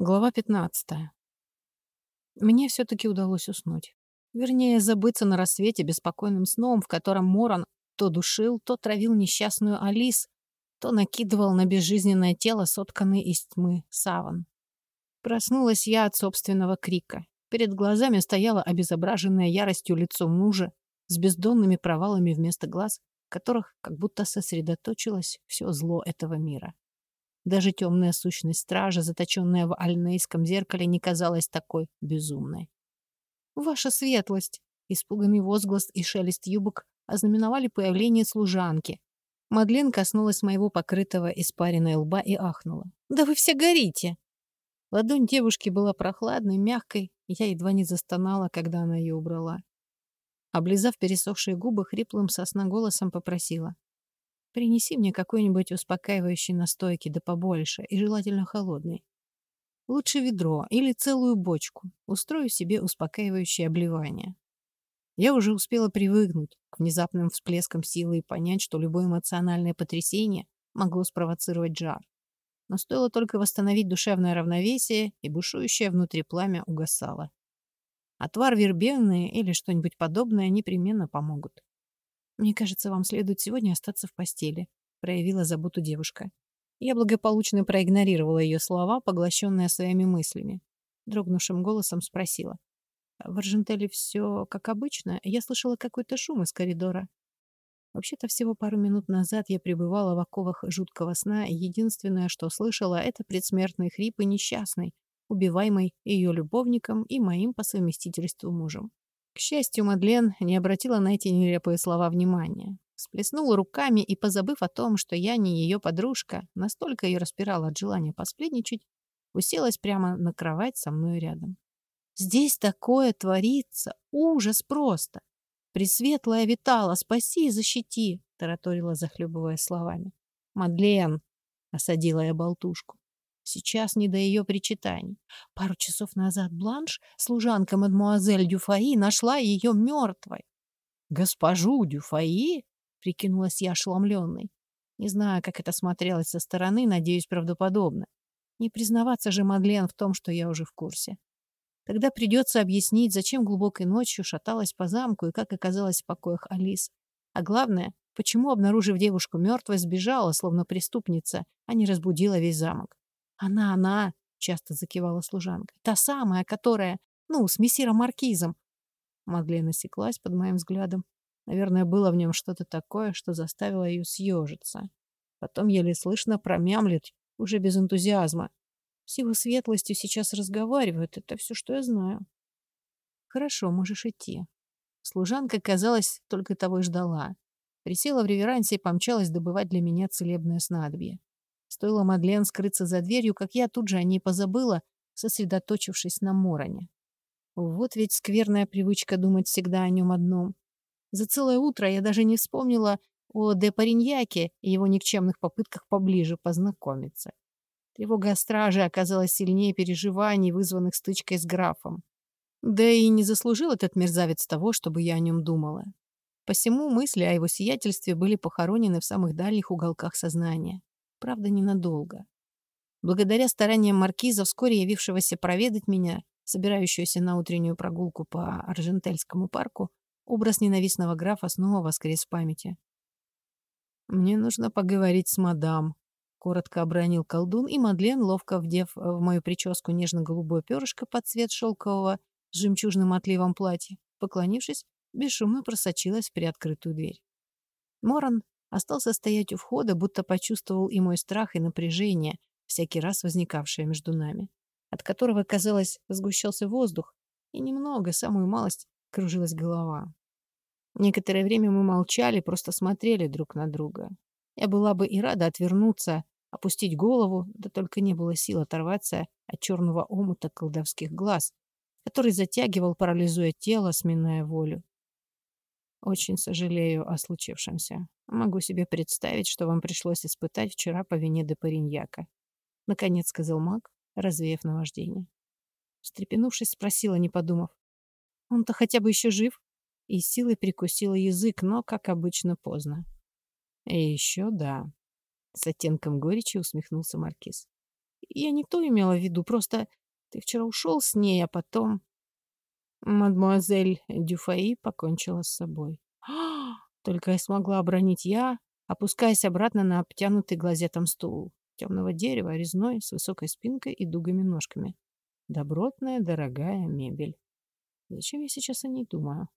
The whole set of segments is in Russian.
Глава 15. Мне все-таки удалось уснуть. Вернее, забыться на рассвете беспокойным сном, в котором Моран то душил, то травил несчастную Алис, то накидывал на безжизненное тело сотканный из тьмы саван. Проснулась я от собственного крика. Перед глазами стояло обезображенное яростью лицо мужа с бездонными провалами вместо глаз, в которых как будто сосредоточилось все зло этого мира. Даже темная сущность стража, заточенная в альнейском зеркале, не казалась такой безумной. «Ваша светлость!» Испуганный возглас и шелест юбок ознаменовали появление служанки. Мадлен коснулась моего покрытого испаренной лба и ахнула. «Да вы все горите!» Ладонь девушки была прохладной, мягкой, я едва не застонала, когда она ее убрала. Облизав пересохшие губы, хриплым голосом попросила. Принеси мне какой-нибудь успокаивающий настойки, да побольше, и желательно холодный. Лучше ведро или целую бочку. Устрою себе успокаивающее обливание. Я уже успела привыкнуть к внезапным всплескам силы и понять, что любое эмоциональное потрясение могло спровоцировать жар. Но стоило только восстановить душевное равновесие, и бушующее внутри пламя угасало. Отвар вербены или что-нибудь подобное непременно помогут. «Мне кажется, вам следует сегодня остаться в постели», — проявила заботу девушка. Я благополучно проигнорировала ее слова, поглощенная своими мыслями. Дрогнувшим голосом спросила. «В Аржентеле все как обычно? Я слышала какой-то шум из коридора». Вообще-то всего пару минут назад я пребывала в оковах жуткого сна, и единственное, что слышала, это предсмертные хрипы несчастной, убиваемой ее любовником и моим по совместительству мужем. К счастью, Мадлен не обратила на эти нелепые слова внимания. Сплеснула руками и, позабыв о том, что я не ее подружка, настолько ее распирала от желания посплетничать, уселась прямо на кровать со мной рядом. «Здесь такое творится! Ужас просто! Пресветлая витала, спаси и защити!» — тараторила, захлебывая словами. «Мадлен!» — осадила я болтушку. Сейчас не до ее причитаний. Пару часов назад Бланш, служанка мадмуазель Дюфаи, нашла ее мертвой. «Госпожу Дюфаи?» — прикинулась я ошеломленной. Не знаю, как это смотрелось со стороны, надеюсь, правдоподобно. Не признаваться же Мадлен в том, что я уже в курсе. Тогда придется объяснить, зачем глубокой ночью шаталась по замку и как оказалась в покоях Алис. А главное, почему, обнаружив девушку мертвой, сбежала, словно преступница, а не разбудила весь замок. «Она, она!» — часто закивала служанка. «Та самая, которая... Ну, с мессиром Маркизом!» Мадлен осеклась под моим взглядом. Наверное, было в нем что-то такое, что заставило ее съежиться. Потом еле слышно промямлет, уже без энтузиазма. С его светлостью сейчас разговаривают. Это все, что я знаю. Хорошо, можешь идти. Служанка, казалось, только того и ждала. Присела в реверансе и помчалась добывать для меня целебное снадобье. Стоило Мадлен скрыться за дверью, как я тут же о ней позабыла, сосредоточившись на Мороне. Вот ведь скверная привычка думать всегда о нем одном. За целое утро я даже не вспомнила о де Париньяке и его никчемных попытках поближе познакомиться. Тревога о страже оказалась сильнее переживаний, вызванных стычкой с графом. Да и не заслужил этот мерзавец того, чтобы я о нем думала. Посему мысли о его сиятельстве были похоронены в самых дальних уголках сознания правда, ненадолго. Благодаря стараниям маркиза, вскоре явившегося проведать меня, собирающуюся на утреннюю прогулку по Аржентельскому парку, образ ненавистного графа снова воскрес в памяти. «Мне нужно поговорить с мадам», — коротко обронил колдун, и Мадлен, ловко вдев в мою прическу нежно-голубое перышко под цвет шелкового с жемчужным отливом платья, поклонившись, бесшумно просочилась в приоткрытую дверь. Моран, Остался стоять у входа, будто почувствовал и мой страх, и напряжение, всякий раз возникавшее между нами, от которого, казалось, сгущался воздух, и немного, самую малость, кружилась голова. Некоторое время мы молчали, просто смотрели друг на друга. Я была бы и рада отвернуться, опустить голову, да только не было сил оторваться от черного омута колдовских глаз, который затягивал, парализуя тело, сминая волю. Очень сожалею о случившемся. Могу себе представить, что вам пришлось испытать вчера по вине де Париньяка. Наконец сказал маг, развеяв наваждение. Встрепенувшись, спросила, не подумав. Он-то хотя бы еще жив? И силой прикусила язык, но, как обычно, поздно. И еще да. С оттенком горечи усмехнулся Маркиз. Я не то имела в виду, просто ты вчера ушел с ней, а потом... Мадемуазель Дюфаи покончила с собой. Только и смогла обронить я, опускаясь обратно на обтянутый глазетом стул. Темного дерева, резной, с высокой спинкой и дугами ножками. Добротная, дорогая мебель. Зачем я сейчас о ней думаю?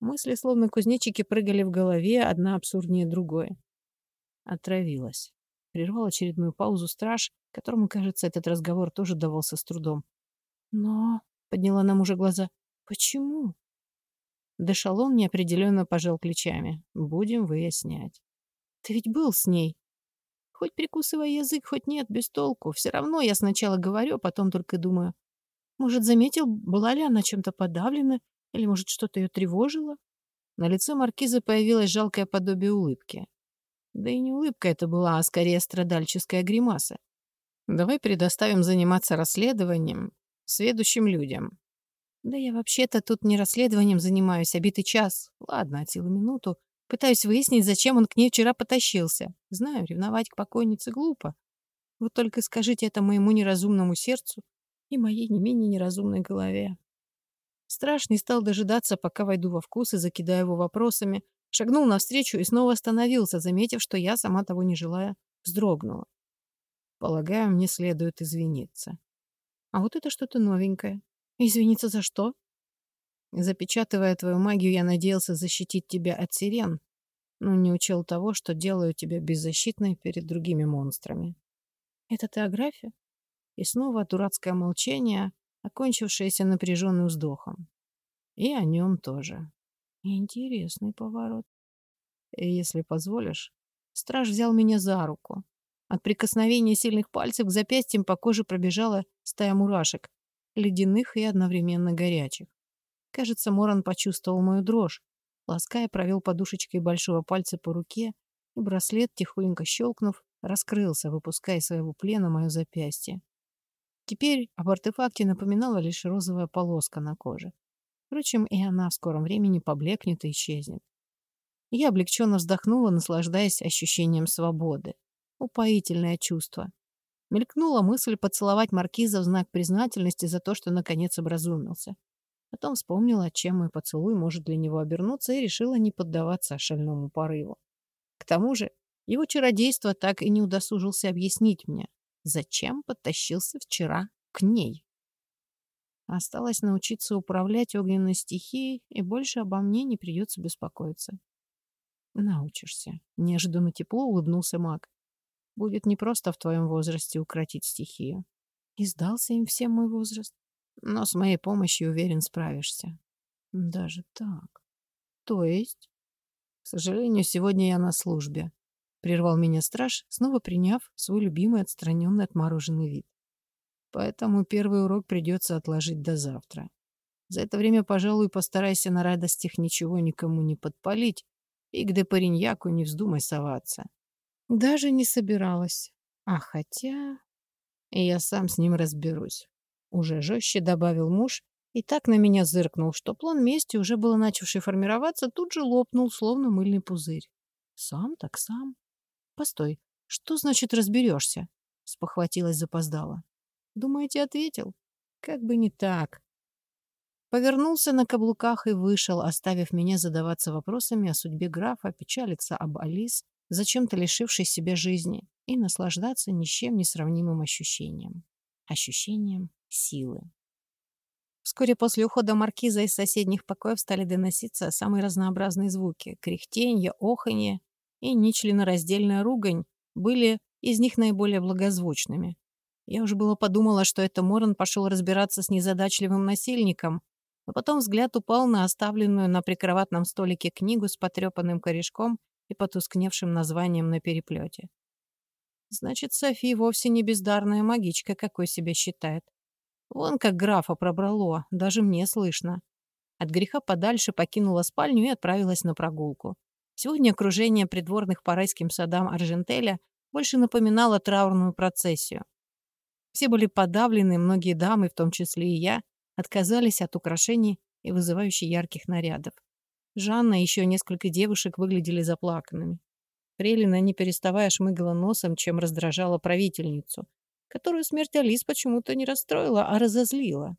Мысли, словно кузнечики, прыгали в голове, одна абсурднее другой. Отравилась. Прервал очередную паузу страж, которому, кажется, этот разговор тоже давался с трудом. Но... Подняла на мужа глаза. Почему? Дешалон неопределенно пожал плечами. Будем выяснять. Ты ведь был с ней. Хоть прикусывай язык, хоть нет, без толку. Все равно я сначала говорю, а потом только думаю. Может, заметил, была ли она чем-то подавлена, или, может, что-то ее тревожило? На лице маркиза появилось жалкое подобие улыбки. Да и не улыбка это была, а скорее страдальческая гримаса. Давай предоставим заниматься расследованием следующим людям. Да я вообще-то тут не расследованием занимаюсь, а битый час. Ладно, от силы минуту. Пытаюсь выяснить, зачем он к ней вчера потащился. Знаю, ревновать к покойнице глупо. Вот только скажите это моему неразумному сердцу и моей не менее неразумной голове. Страж не стал дожидаться, пока войду во вкус и закидаю его вопросами, шагнул навстречу и снова остановился, заметив, что я, сама того не желая, вздрогнула. Полагаю, мне следует извиниться. А вот это что-то новенькое. Извиниться за что? Запечатывая твою магию, я надеялся защитить тебя от сирен, но не учел того, что делаю тебя беззащитной перед другими монстрами. Это теография? И снова дурацкое молчание, окончившееся напряженным вздохом. И о нем тоже. Интересный поворот. Если позволишь, страж взял меня за руку. От прикосновения сильных пальцев к запястьям по коже пробежала стая мурашек, ледяных и одновременно горячих. Кажется, Моран почувствовал мою дрожь. Лаская провел подушечкой большого пальца по руке, и браслет, тихонько щелкнув, раскрылся, выпуская из своего плена мое запястье. Теперь об артефакте напоминала лишь розовая полоска на коже. Впрочем, и она в скором времени поблекнет и исчезнет. Я облегченно вздохнула, наслаждаясь ощущением свободы. Упоительное чувство. Мелькнула мысль поцеловать маркиза в знак признательности за то, что наконец образумился. Потом вспомнила, чем мой поцелуй может для него обернуться, и решила не поддаваться шальному порыву. К тому же его чародейство так и не удосужился объяснить мне, зачем подтащился вчера к ней. Осталось научиться управлять огненной стихией, и больше обо мне не придется беспокоиться. Научишься. Неожиданно тепло улыбнулся маг. Будет непросто в твоем возрасте укротить стихию. И сдался им всем мой возраст. Но с моей помощью, уверен, справишься. Даже так. То есть? К сожалению, сегодня я на службе. Прервал меня страж, снова приняв свой любимый отстраненный отмороженный вид. Поэтому первый урок придется отложить до завтра. За это время, пожалуй, постарайся на радостях ничего никому не подпалить и к депариньяку не вздумай соваться. Даже не собиралась. А хотя... Я сам с ним разберусь. Уже жестче добавил муж и так на меня зыркнул, что план мести, уже было начавший формироваться, тут же лопнул, словно мыльный пузырь. Сам так сам. Постой, что значит разберешься? Спохватилась запоздала. Думаете, ответил? Как бы не так. Повернулся на каблуках и вышел, оставив меня задаваться вопросами о судьбе графа, печалиться об Алис зачем-то лишивший себя жизни, и наслаждаться ни с чем не сравнимым ощущением. Ощущением силы. Вскоре после ухода маркиза из соседних покоев стали доноситься самые разнообразные звуки. Кряхтенье, оханье и нечленораздельная ругань были из них наиболее благозвучными. Я уже было подумала, что это Моран пошел разбираться с незадачливым насильником, но потом взгляд упал на оставленную на прикроватном столике книгу с потрепанным корешком и потускневшим названием на переплете. Значит, Софи вовсе не бездарная магичка, какой себя считает. Вон как графа пробрало, даже мне слышно. От греха подальше покинула спальню и отправилась на прогулку. Сегодня окружение придворных по райским садам Аржентеля больше напоминало траурную процессию. Все были подавлены, многие дамы, в том числе и я, отказались от украшений и вызывающих ярких нарядов. Жанна и еще несколько девушек выглядели заплаканными. Фрейлина, не переставая, шмыгала носом, чем раздражала правительницу, которую смерть Алис почему-то не расстроила, а разозлила.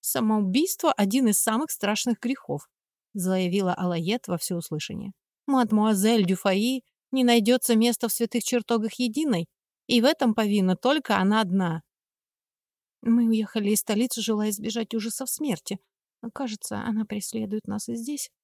«Самоубийство — один из самых страшных грехов», — заявила Алает во всеуслышание. «Мадмуазель Дюфаи не найдется места в святых чертогах единой, и в этом повинна только она одна. Мы уехали из столицы, желая избежать ужасов смерти. Но, кажется, она преследует нас и здесь», —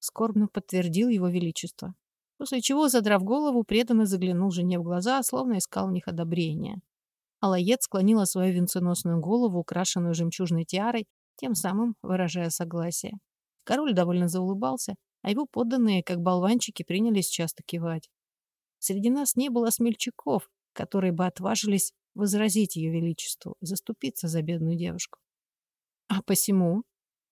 скорбно подтвердил его величество. После чего, задрав голову, преданно заглянул жене в глаза, словно искал в них одобрения. Алает склонила свою венценосную голову, украшенную жемчужной тиарой, тем самым выражая согласие. Король довольно заулыбался, а его подданные, как болванчики, принялись часто кивать. Среди нас не было смельчаков, которые бы отважились возразить ее величеству, заступиться за бедную девушку. А посему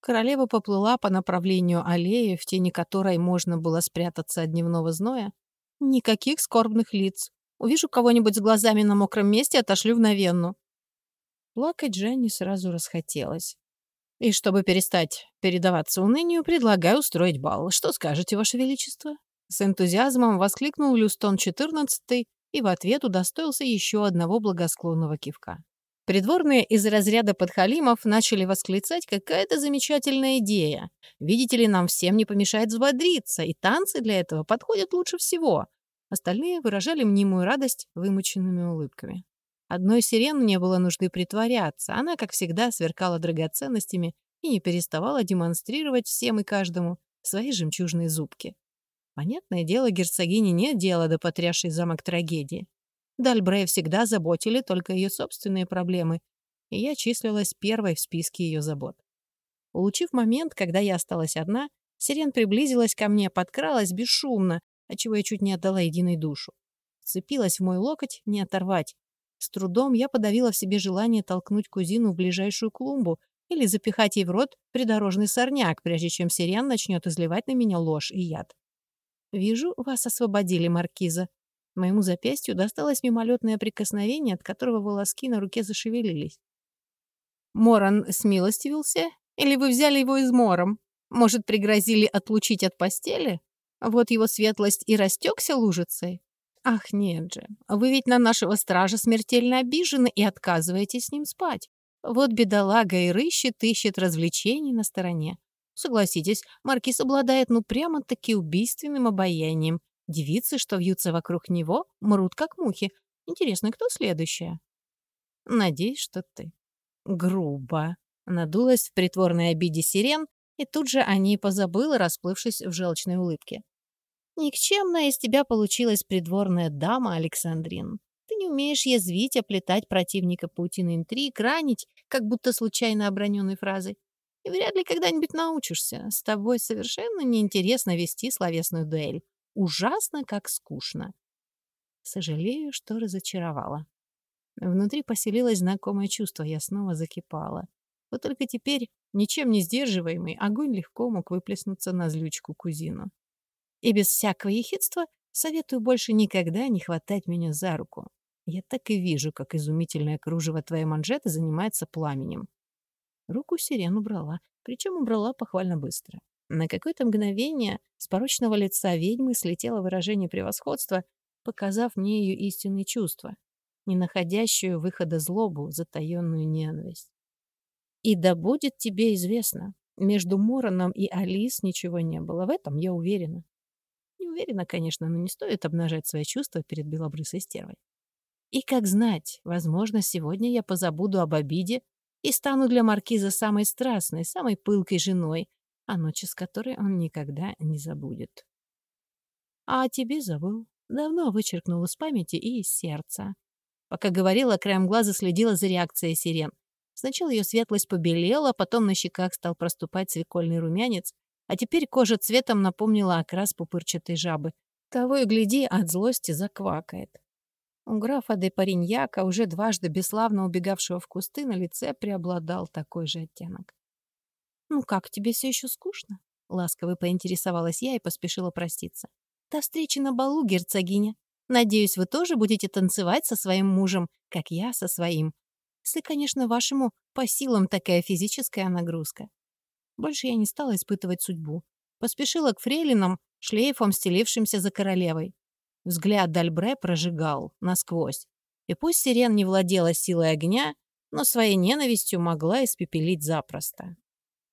королева поплыла по направлению аллеи, в тени которой можно было спрятаться от дневного зноя. Никаких скорбных лиц, Увижу кого-нибудь с глазами на мокром месте, отошлю в Новенну. Плакать Жене сразу расхотелось. И чтобы перестать передаваться унынию, предлагаю устроить бал. Что скажете, Ваше Величество? С энтузиазмом воскликнул Люстон XIV и в ответ удостоился еще одного благосклонного кивка. Придворные из разряда подхалимов начали восклицать «какая-то замечательная идея. Видите ли, нам всем не помешает взбодриться, и танцы для этого подходят лучше всего. Остальные выражали мнимую радость вымученными улыбками. Одной сирены не было нужды притворяться. Она, как всегда, сверкала драгоценностями и не переставала демонстрировать всем и каждому свои жемчужные зубки. Понятное дело, герцогине нет дела до потрясшей замок трагедии. Дальбрея всегда заботили только ее собственные проблемы, и я числилась первой в списке ее забот. Улучив момент, когда я осталась одна, Сирен приблизилась ко мне, подкралась бесшумно, отчего я чуть не отдала единой душу. Цепилась в мой локоть, не оторвать. С трудом я подавила в себе желание толкнуть кузину в ближайшую клумбу или запихать ей в рот придорожный сорняк, прежде чем сирен начнет изливать на меня ложь и яд. «Вижу, вас освободили, маркиза». Моему запястью досталось мимолетное прикосновение, от которого волоски на руке зашевелились. «Моран смилостивился? Или вы взяли его измором? Может, пригрозили отлучить от постели?» Вот его светлость и растекся лужицей. Ах, нет же, вы ведь на нашего стража смертельно обижены и отказываетесь с ним спать. Вот бедолага и рыщет, ищет развлечений на стороне. Согласитесь, маркиз обладает ну прямо-таки убийственным обаянием. Девицы, что вьются вокруг него, мрут как мухи. Интересно, кто следующая? Надеюсь, что ты. Грубо. Надулась в притворной обиде сирен, и тут же о ней позабыла, расплывшись в желчной улыбке. Никчемная из тебя получилась придворная дама, Александрин. Ты не умеешь язвить, оплетать противника паутины интриг, ранить, как будто случайно оброненной фразой. И вряд ли когда-нибудь научишься. С тобой совершенно неинтересно вести словесную дуэль. Ужасно, как скучно. Сожалею, что разочаровала. Внутри поселилось знакомое чувство, я снова закипала. Вот только теперь, ничем не сдерживаемый, огонь легко мог выплеснуться на злючку кузину. И без всякого ехидства советую больше никогда не хватать меня за руку. Я так и вижу, как изумительное кружево твоей манжеты занимается пламенем. Руку сирен убрала, причем убрала похвально быстро. На какое-то мгновение с порочного лица ведьмы слетело выражение превосходства, показав мне ее истинные чувства, не находящую выхода злобу, затаенную ненависть. И да будет тебе известно, между Мороном и Алис ничего не было, в этом я уверена. Не уверена, конечно, но не стоит обнажать свои чувства перед белобрысой стервой. И как знать, возможно, сегодня я позабуду об обиде и стану для маркиза самой страстной, самой пылкой женой, а ночи с которой он никогда не забудет. А о тебе забыл. Давно вычеркнул из памяти и из сердца. Пока говорила, краем глаза следила за реакцией сирен. Сначала ее светлость побелела, потом на щеках стал проступать свекольный румянец, а теперь кожа цветом напомнила окрас пупырчатой жабы. Того и гляди, от злости заквакает. У графа де Париньяка, уже дважды бесславно убегавшего в кусты, на лице преобладал такой же оттенок. «Ну как, тебе все еще скучно?» Ласково поинтересовалась я и поспешила проститься. «До встречи на балу, герцогиня. Надеюсь, вы тоже будете танцевать со своим мужем, как я со своим. Если, конечно, вашему по силам такая физическая нагрузка. Больше я не стала испытывать судьбу. Поспешила к фрейлинам, шлейфом стелившимся за королевой. Взгляд Дальбре прожигал насквозь. И пусть Сирен не владела силой огня, но своей ненавистью могла испепелить запросто.